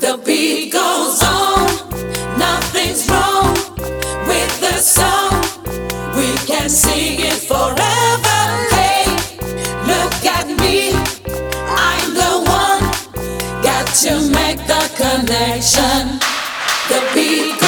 The beat goes on, nothing's wrong with the song. We can sing it forever. Hey, look at me, I'm the one. Got to make the connection. The beat.